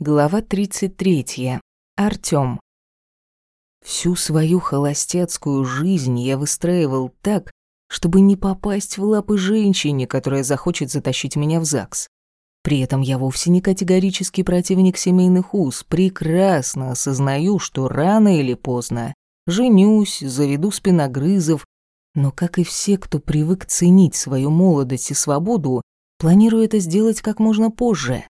Глава 33. Артём. Всю свою холостяцкую жизнь я выстраивал так, чтобы не попасть в лапы женщине, которая захочет затащить меня в ЗАГС. При этом я вовсе не категорический противник семейных уз, прекрасно осознаю, что рано или поздно женюсь, заведу спиногрызов, но, как и все, кто привык ценить свою молодость и свободу, планирую это сделать как можно позже.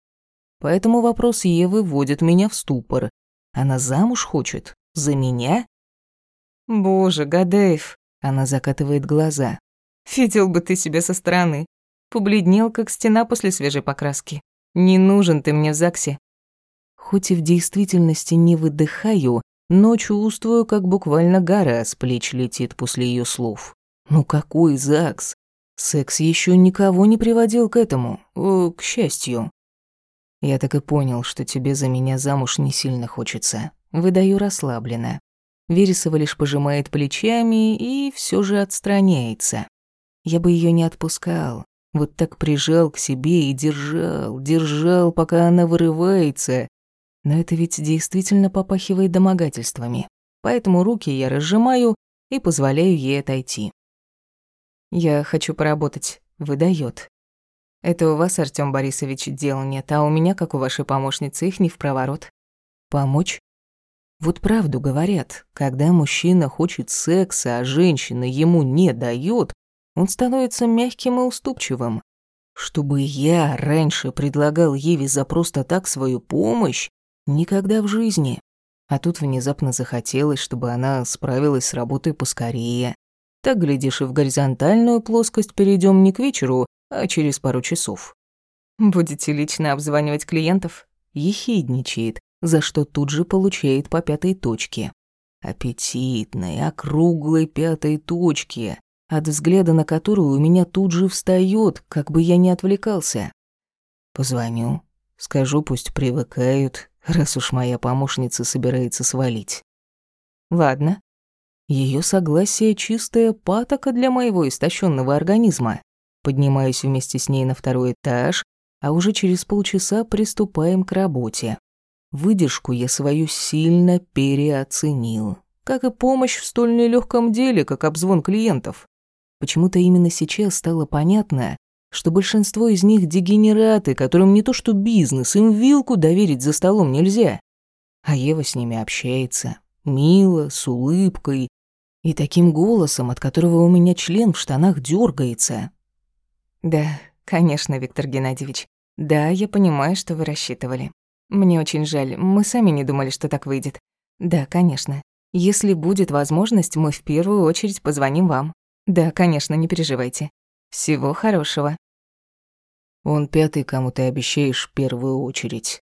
Поэтому вопрос Евы вводит меня в ступор. Она замуж хочет? За меня? Боже, Гадеев. Она закатывает глаза. Видел бы ты себя со стороны. Побледнел, как стена после свежей покраски. Не нужен ты мне в ЗАГСе. Хоть и в действительности не выдыхаю, но чувствую, как буквально гора с плеч летит после ее слов. Ну какой ЗАГС? Секс еще никого не приводил к этому, э, к счастью. Я так и понял, что тебе за меня замуж не сильно хочется. Выдаю расслабленно. Вересова лишь пожимает плечами и все же отстраняется. Я бы ее не отпускал. Вот так прижал к себе и держал, держал, пока она вырывается. Но это ведь действительно попахивает домогательствами. Поэтому руки я разжимаю и позволяю ей отойти. «Я хочу поработать», — выдает. Это у вас, Артём Борисович, дел нет, а у меня, как у вашей помощницы, их не в проворот. Помочь? Вот правду говорят, когда мужчина хочет секса, а женщина ему не дает, он становится мягким и уступчивым. Чтобы я раньше предлагал Еве за просто так свою помощь, никогда в жизни. А тут внезапно захотелось, чтобы она справилась с работой поскорее. Так, глядишь, и в горизонтальную плоскость перейдем не к вечеру, а через пару часов. Будете лично обзванивать клиентов? Ехидничает, за что тут же получает по пятой точке. Аппетитной, округлой пятой точке, от взгляда на которую у меня тут же встает, как бы я ни отвлекался. Позвоню, скажу, пусть привыкают, раз уж моя помощница собирается свалить. Ладно. Ее согласие чистая патока для моего истощенного организма. Поднимаюсь вместе с ней на второй этаж, а уже через полчаса приступаем к работе. Выдержку я свою сильно переоценил, как и помощь в столь нелегком деле, как обзвон клиентов. Почему-то именно сейчас стало понятно, что большинство из них дегенераты, которым не то что бизнес, им вилку доверить за столом нельзя. А Ева с ними общается, мило, с улыбкой и таким голосом, от которого у меня член в штанах дергается. Да, конечно, Виктор Геннадьевич. Да, я понимаю, что вы рассчитывали. Мне очень жаль, мы сами не думали, что так выйдет. Да, конечно. Если будет возможность, мы в первую очередь позвоним вам. Да, конечно, не переживайте. Всего хорошего. Он пятый, кому ты обещаешь в первую очередь.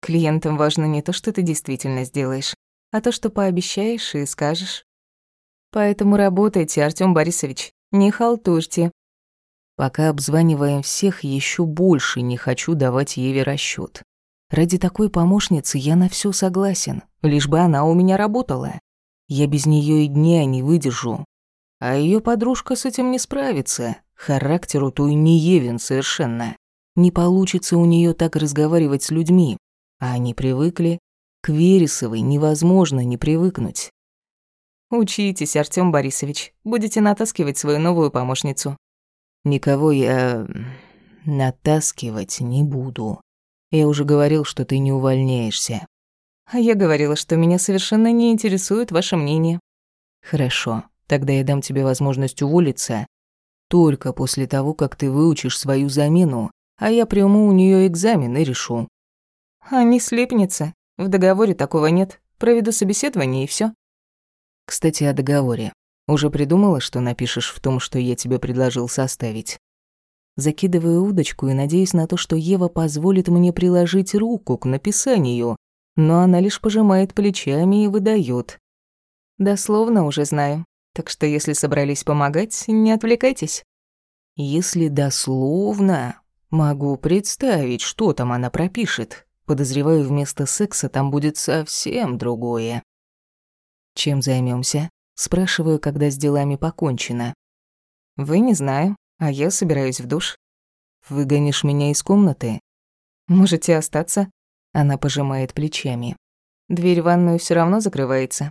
Клиентам важно не то, что ты действительно сделаешь, а то, что пообещаешь и скажешь. Поэтому работайте, Артём Борисович, не халтурьте. Пока обзваниваем всех, еще больше не хочу давать Еве расчет. Ради такой помощницы я на все согласен, лишь бы она у меня работала. Я без нее и дня не выдержу. А ее подружка с этим не справится. Характеру той не Евин совершенно. Не получится у нее так разговаривать с людьми. А они привыкли. К Вересовой невозможно не привыкнуть. Учитесь, Артём Борисович. Будете натаскивать свою новую помощницу. Никого я натаскивать не буду. Я уже говорил, что ты не увольняешься. А я говорила, что меня совершенно не интересует ваше мнение. Хорошо, тогда я дам тебе возможность уволиться только после того, как ты выучишь свою замену, а я приму у нее экзамен и решу. А не слепница. В договоре такого нет. Проведу собеседование и все. Кстати, о договоре. Уже придумала, что напишешь в том, что я тебе предложил составить? Закидываю удочку и надеюсь на то, что Ева позволит мне приложить руку к написанию, но она лишь пожимает плечами и выдает. Дословно уже знаю, так что если собрались помогать, не отвлекайтесь. Если дословно, могу представить, что там она пропишет. Подозреваю, вместо секса там будет совсем другое. Чем займемся? Спрашиваю, когда с делами покончено. «Вы не знаю, а я собираюсь в душ». «Выгонишь меня из комнаты?» «Можете остаться. Она пожимает плечами. Дверь в ванную все равно закрывается.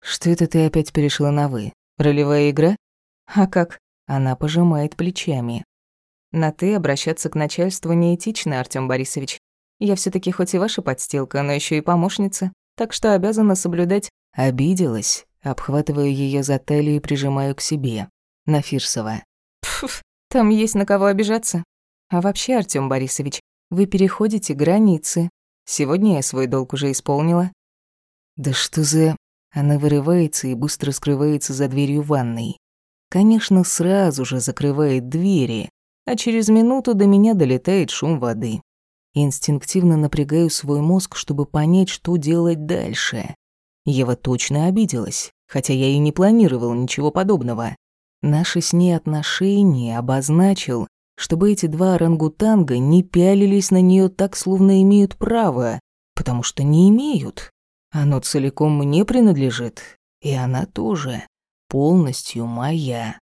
Что это ты опять перешла на «вы»? Ролевая игра? А как? Она пожимает плечами. На «ты» обращаться к начальству неэтично, Артём Борисович. Я все таки хоть и ваша подстилка, но еще и помощница, так что обязана соблюдать. Обиделась. Обхватываю ее за талию и прижимаю к себе. Нафирсова. Пф, там есть на кого обижаться. А вообще, Артём Борисович, вы переходите границы. Сегодня я свой долг уже исполнила. Да что за... Она вырывается и быстро скрывается за дверью ванной. Конечно, сразу же закрывает двери, а через минуту до меня долетает шум воды. Инстинктивно напрягаю свой мозг, чтобы понять, что делать дальше. Ева точно обиделась, хотя я и не планировал ничего подобного. Наши с ней отношения обозначил, чтобы эти два орангутанга не пялились на нее так, словно имеют право, потому что не имеют. Оно целиком мне принадлежит, и она тоже, полностью моя.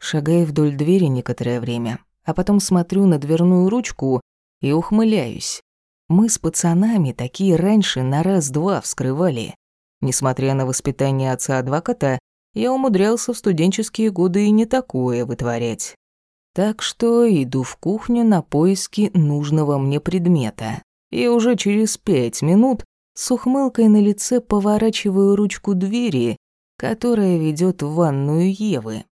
Шагаю вдоль двери некоторое время, а потом смотрю на дверную ручку и ухмыляюсь. Мы с пацанами такие раньше на раз-два вскрывали. Несмотря на воспитание отца-адвоката, я умудрялся в студенческие годы и не такое вытворять. Так что иду в кухню на поиски нужного мне предмета. И уже через пять минут с ухмылкой на лице поворачиваю ручку двери, которая ведет в ванную Евы.